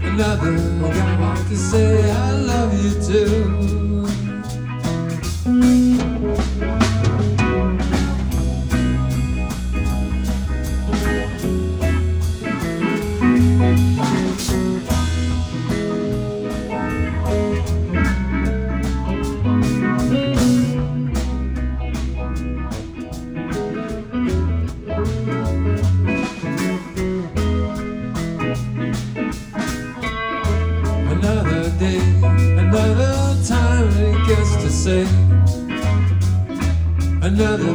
Another guy to say I love you too. Another day, another time it gets to say. Another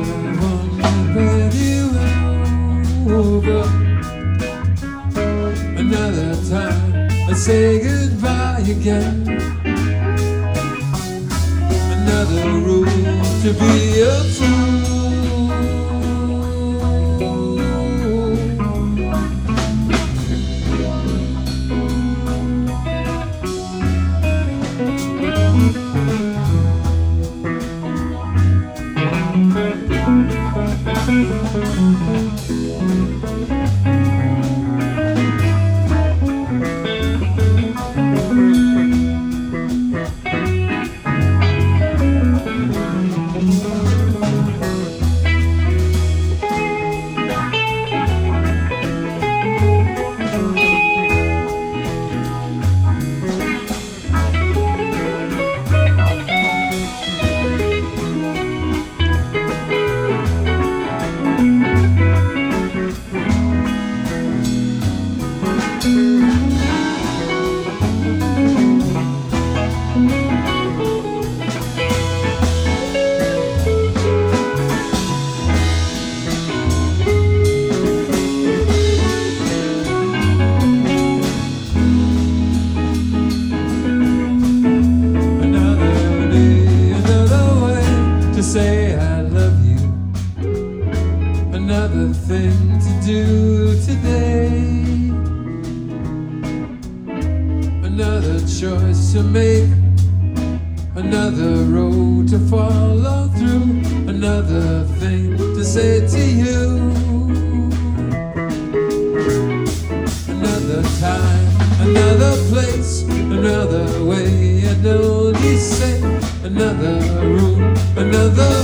one already over. Another time I say goodbye again. Another rule to be a fool. nothing to do today. Another choice to make, another road to follow through, another thing to say to you. Another time, another place, another way, I know say, another room, another.